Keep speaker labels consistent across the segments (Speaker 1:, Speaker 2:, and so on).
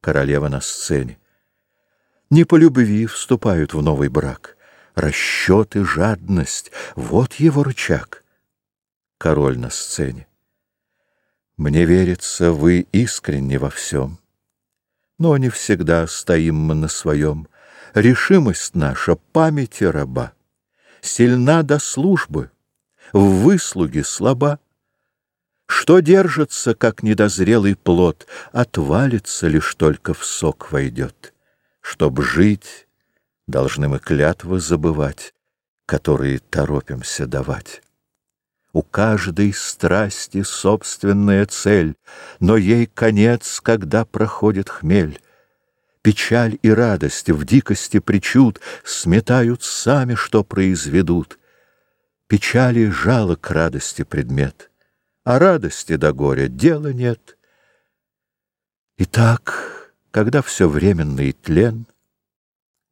Speaker 1: Королева на сцене. Не по любви вступают в новый брак. Расчет и жадность — вот его рычаг. Король на сцене. Мне верится, вы искренне во всем. Но не всегда стоим мы на своем. Решимость наша — памяти раба. Сильна до службы, в выслуге слаба. Что держится, как недозрелый плод, Отвалится, лишь только в сок войдет. Чтоб жить, должны мы клятвы забывать, Которые торопимся давать. У каждой страсти собственная цель, Но ей конец, когда проходит хмель. Печаль и радость в дикости причуд Сметают сами, что произведут. Печали жалок радости предмет а радости до горя дела нет. Итак, когда все временный тлен,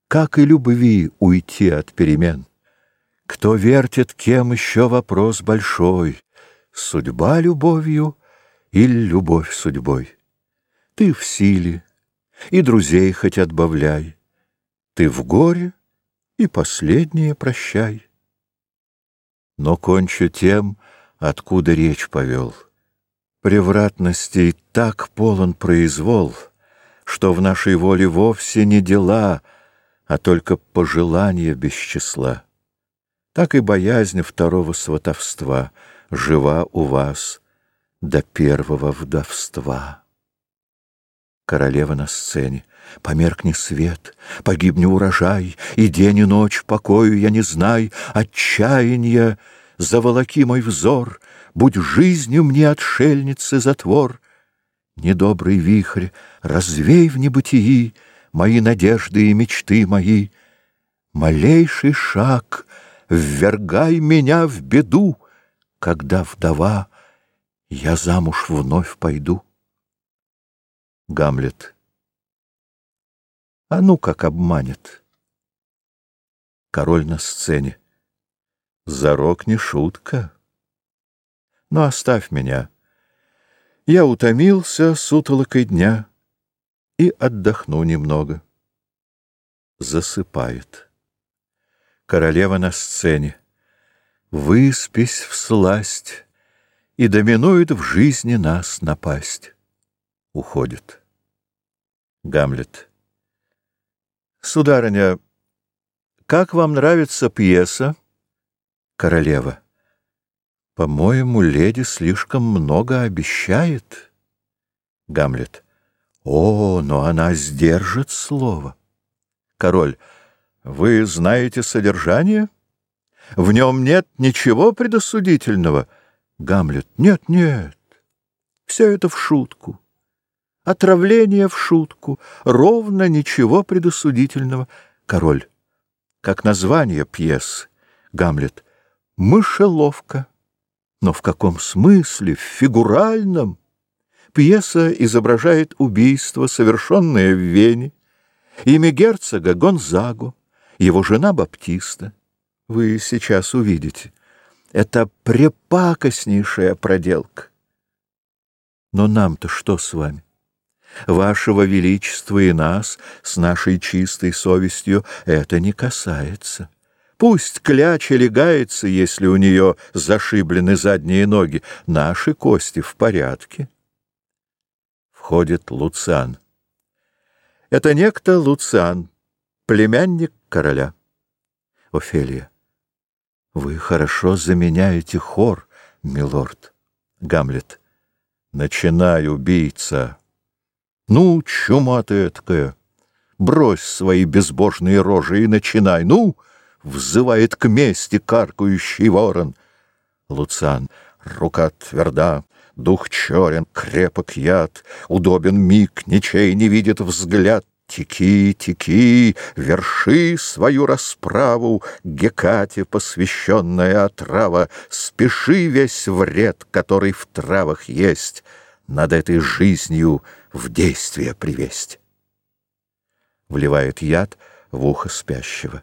Speaker 1: как и любви уйти от перемен? Кто вертит, кем еще вопрос большой, судьба любовью или любовь судьбой? Ты в силе, и друзей хоть отбавляй, ты в горе, и последнее прощай. Но кончу тем, откуда речь повел. Превратностей так полон произвол, что в нашей воле вовсе не дела, а только пожелания без числа. Так и боязнь второго сватовства жива у вас до первого вдовства. Королева на сцене. Померкни свет, погибни урожай, И день и ночь покою я не знай, Отчаяния заволоки мой взор, Будь жизнью мне отшельницы затвор. Недобрый вихрь, развей в небытии Мои надежды и мечты мои. Малейший шаг, ввергай меня в беду, Когда вдова, я замуж вновь пойду. Гамлет. А ну как обманет. Король на сцене. Зарок не шутка. Но оставь меня. Я утомился сутолокой дня и отдохну немного. Засыпает. Королева на сцене. Выспись в сласть, и доминует в жизни нас напасть. Уходит. Гамлет. Сударыня, как вам нравится пьеса? Королева. По-моему, леди слишком много обещает. Гамлет. О, но она сдержит слово. Король. Вы знаете содержание? В нем нет ничего предосудительного. Гамлет. Нет, нет. Все это в шутку. Отравление в шутку. Ровно ничего предосудительного. Король. Как название пьесы. Гамлет. Мышеловка. Но в каком смысле? В фигуральном. Пьеса изображает убийство, совершенное в Вене. Имя герцога Гонзагу, его жена Баптиста. Вы сейчас увидите. Это препакостнейшая проделка. Но нам-то что с вами? Вашего Величества и нас с нашей чистой совестью это не касается. Пусть кляча легается, если у нее зашиблены задние ноги. Наши кости в порядке. Входит Луциан. Это некто Луциан, племянник короля. Офелия. Вы хорошо заменяете хор, милорд. Гамлет. Начинай, убийца. Ну, чума ты эткая. Брось свои безбожные рожи и начинай. Ну, взывает к мести каркающий ворон. Луцан, рука тверда, дух черен, крепок яд, удобен миг, ничей не видит взгляд. Теки, теки, верши свою расправу, Гекате посвященная отрава, Спеши весь вред, который в травах есть, Над этой жизнью в действие привесть. Вливает яд в ухо спящего.